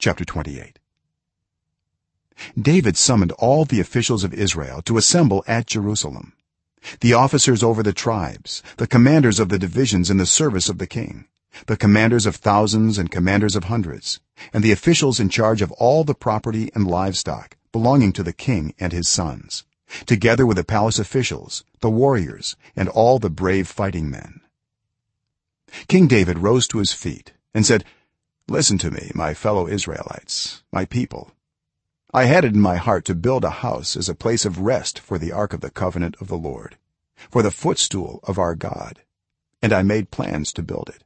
chapter 28 david summoned all the officials of israel to assemble at jerusalem. The officers over the tribes the commanders of the divisions in the service of the king the commanders of thousands and commanders of hundreds and the officials in charge of all the property and livestock belonging to the king and his sons together with the palace officials the warriors and all the brave fighting men. King david rose to his feet and said listen to me my fellow israelites my people. I had it in my heart to build a house as a place of rest for the ark of the covenant of the lord for the footstool of our god and i made plans to build it.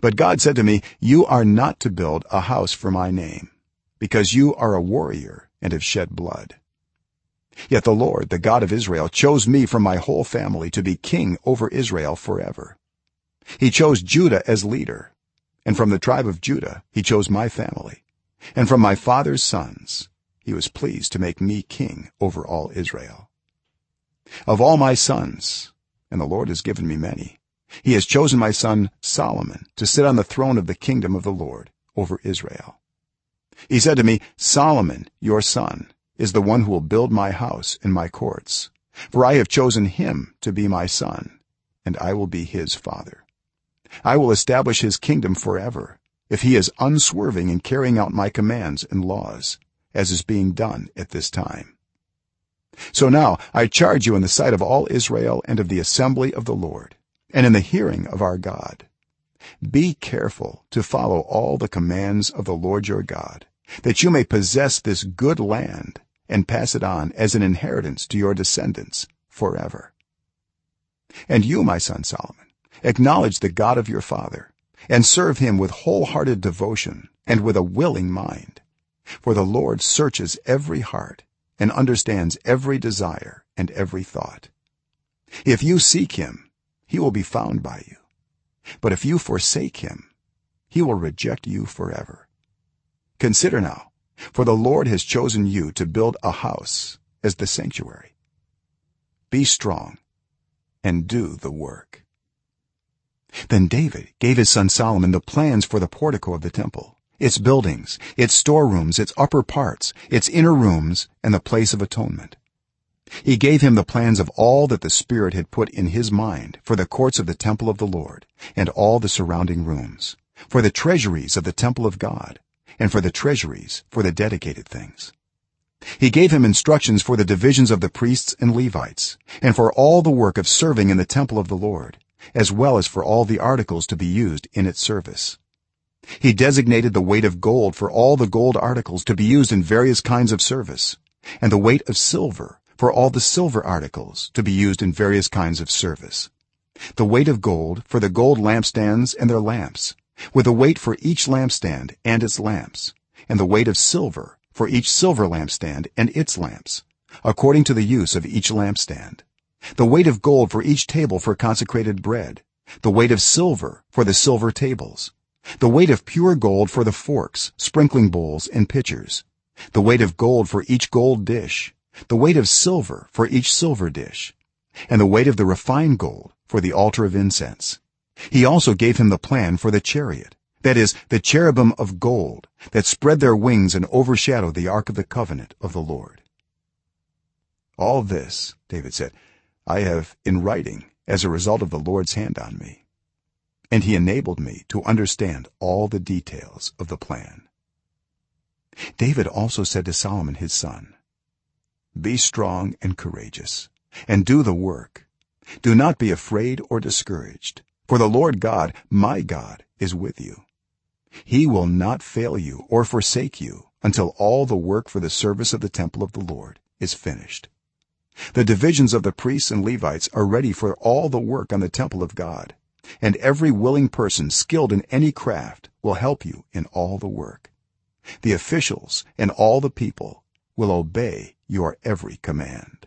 But god said to me you are not to build a house for my name because you are a warrior and have shed blood. Yet the lord the god of israel chose me from my whole family to be king over israel forever. He chose judah as leader and from the tribe of judah he chose my family. And from my father's sons he was pleased to make me king over all israel. Of all my sons and the lord has given me many he has chosen my son solomon to sit on the throne of the kingdom of the lord over israel. He said to me solomon your son is the one who will build my house and my courts. For i have chosen him to be my son and i will be his father i will establish his kingdom forever if he is unswerving in carrying out my commands and laws as is being done at this time. So now i charge you in the sight of all israel and of the assembly of the lord and in the hearing of our god. Be careful to follow all the commands of the lord your god that you may possess this good land and pass it on as an inheritance to your descendants forever. And you my son solomon acknowledge the god of your father and serve him with wholehearted devotion and with a willing mind. For the lord searches every heart and understands every desire and every thought. If you seek him he will be found by you. But if you forsake him he will reject you forever. Consider now for the lord has chosen you to build a house as the sanctuary. Be strong and do the work then david gave his son solomon the plans for the portico of the temple its buildings its storerooms its upper parts its inner rooms and the place of atonement. He gave him the plans of all that the spirit had put in his mind for the courts of the temple of the lord and all the surrounding rooms for the treasuries of the temple of god and for the treasuries for the dedicated things. He gave him instructions for the divisions of the priests and levites and for all the work of serving in the temple of the lord as well as for all the articles to be used in its service. He designated the weight of gold for all the gold articles to be used in various kinds of service and the weight of silver for all the silver articles to be used in various kinds of service. The weight of gold for the gold lampstands and their lamps with a weight for each lampstand and its lamps and the weight of silver for each silver lampstand and its lamps according to the use of each lampstand the weight of gold for each table for consecrated bread. The weight of silver for the silver tables. The weight of pure gold for the forks sprinkling bowls and pitchers. The weight of gold for each gold dish. The weight of silver for each silver dish. And the weight of the refined gold for the altar of incense. He also gave him the plan for the chariot that is the cherubim of gold that spread their wings and overshadow the ark of the covenant of the lord. All this david said i have in writing as a result of the lord's hand on me. And he enabled me to understand all the details of the plan. David also said to solomon his son be strong and courageous and do the work. Do not be afraid or discouraged for the lord god my god is with you. He will not fail you or forsake you until all the work for the service of the temple of the lord is finished the divisions of the priests and levites are ready for all the work on the temple of god. And every willing person skilled in any craft will help you in all the work. The officials and all the people will obey your every command